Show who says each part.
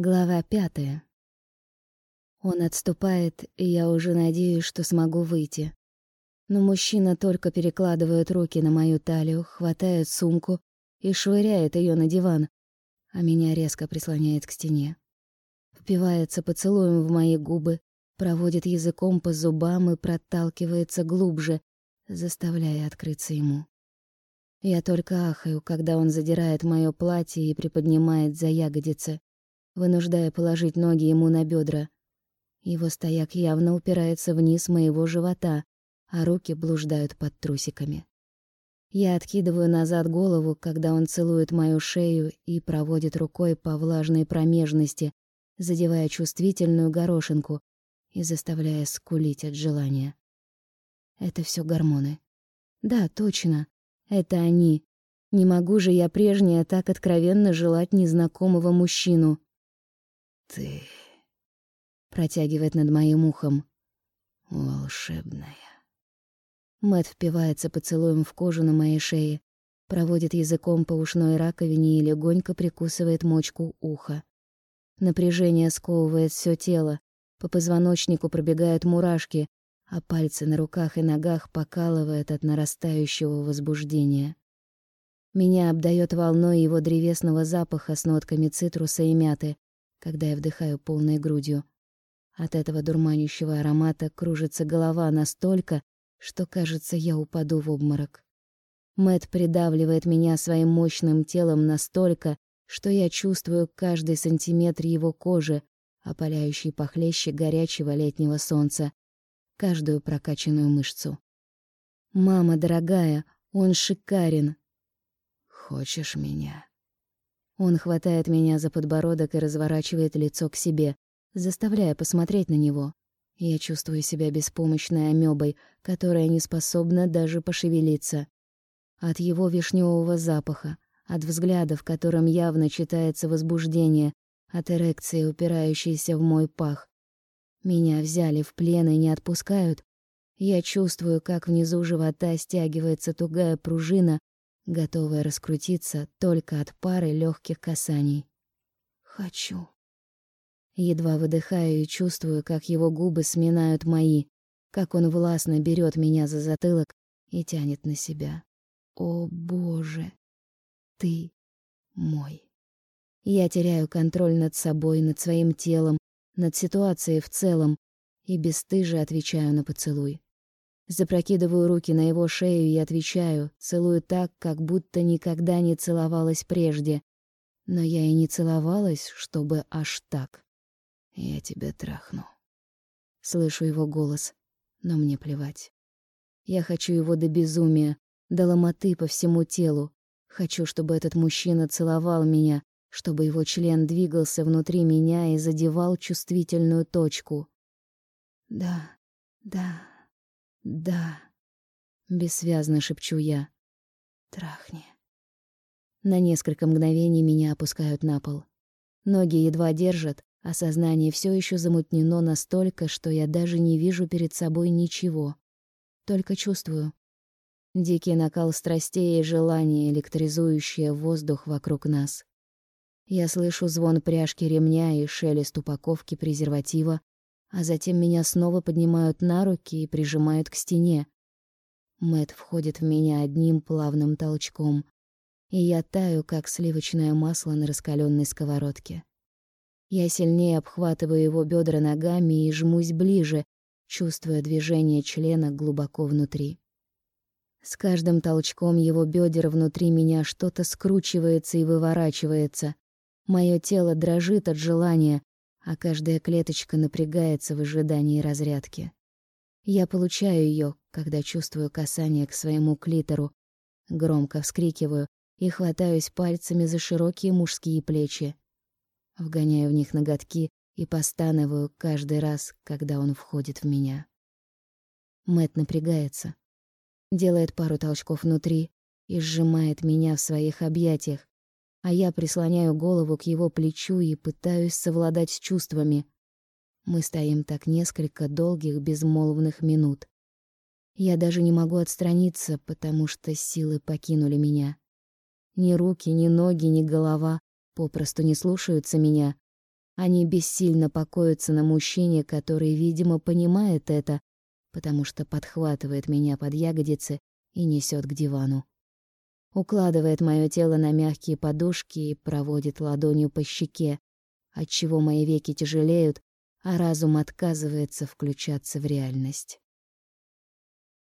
Speaker 1: Глава пятая. Он отступает, и я уже надеюсь, что смогу выйти. Но мужчина только перекладывает руки на мою талию, хватает сумку и швыряет ее на диван, а меня резко прислоняет к стене. Впивается поцелуем в мои губы, проводит языком по зубам и проталкивается глубже, заставляя открыться ему. Я только ахаю, когда он задирает моё платье и приподнимает за ягодицы вынуждая положить ноги ему на бедра. Его стояк явно упирается вниз моего живота, а руки блуждают под трусиками. Я откидываю назад голову, когда он целует мою шею и проводит рукой по влажной промежности, задевая чувствительную горошинку и заставляя скулить от желания. Это все гормоны. Да, точно. Это они. Не могу же я прежняя так откровенно желать незнакомого мужчину.
Speaker 2: Ты
Speaker 1: протягивает над моим ухом.
Speaker 2: Волшебная.
Speaker 1: Мэт впивается поцелуем в кожу на моей шее, проводит языком по ушной раковине и легонько прикусывает мочку уха. Напряжение сковывает все тело, по позвоночнику пробегают мурашки, а пальцы на руках и ногах покалывают от нарастающего возбуждения. Меня обдает волной его древесного запаха с нотками цитруса и мяты, когда я вдыхаю полной грудью. От этого дурманящего аромата кружится голова настолько, что, кажется, я упаду в обморок. Мэт придавливает меня своим мощным телом настолько, что я чувствую каждый сантиметр его кожи, опаляющий похлеще горячего летнего солнца, каждую прокачанную мышцу. «Мама дорогая, он шикарен!»
Speaker 2: «Хочешь меня?»
Speaker 1: Он хватает меня за подбородок и разворачивает лицо к себе, заставляя посмотреть на него. Я чувствую себя беспомощной амебой, которая не способна даже пошевелиться. От его вишневого запаха, от взгляда, в котором явно читается возбуждение, от эрекции, упирающейся в мой пах. Меня взяли в плен и не отпускают. Я чувствую, как внизу живота стягивается тугая пружина, готовая раскрутиться только от пары легких касаний. Хочу. Едва выдыхаю и чувствую, как его губы сминают мои, как он властно берет меня за затылок и тянет на себя. О, боже, ты мой. Я теряю контроль над собой, над своим телом, над ситуацией в целом и бесстыже отвечаю на поцелуй. Запрокидываю руки на его шею и отвечаю, целую так, как будто никогда не целовалась прежде. Но я и не целовалась, чтобы аж так.
Speaker 2: Я тебя трахну.
Speaker 1: Слышу его голос, но мне плевать. Я хочу его до безумия, до ломоты по всему телу. Хочу, чтобы этот мужчина целовал меня, чтобы его член двигался внутри меня и задевал чувствительную точку. Да, да, «Да», — бессвязно шепчу я. «Трахни». На несколько мгновений меня опускают на пол. Ноги едва держат, а сознание все еще замутнено настолько, что я даже не вижу перед собой ничего. Только чувствую. Дикий накал страстей и желание, электризующее воздух вокруг нас. Я слышу звон пряжки ремня и шелест упаковки презерватива, а затем меня снова поднимают на руки и прижимают к стене. Мэт входит в меня одним плавным толчком, и я таю, как сливочное масло на раскаленной сковородке. Я сильнее обхватываю его бедра ногами и жмусь ближе, чувствуя движение члена глубоко внутри. С каждым толчком его бедер внутри меня что-то скручивается и выворачивается. Мое тело дрожит от желания, а каждая клеточка напрягается в ожидании разрядки. Я получаю ее, когда чувствую касание к своему клитору, громко вскрикиваю и хватаюсь пальцами за широкие мужские плечи. Вгоняю в них ноготки и постанываю каждый раз, когда он входит в меня. Мэт напрягается, делает пару толчков внутри и сжимает меня в своих объятиях, а я прислоняю голову к его плечу и пытаюсь совладать с чувствами. Мы стоим так несколько долгих безмолвных минут. Я даже не могу отстраниться, потому что силы покинули меня. Ни руки, ни ноги, ни голова попросту не слушаются меня, Они бессильно покоятся на мужчине, который, видимо, понимает это, потому что подхватывает меня под ягодицы и несет к дивану. Укладывает мое тело на мягкие подушки и проводит ладонью по щеке, отчего мои веки тяжелеют, а разум отказывается включаться в реальность.